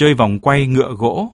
chơi vòng quay ngựa gỗ,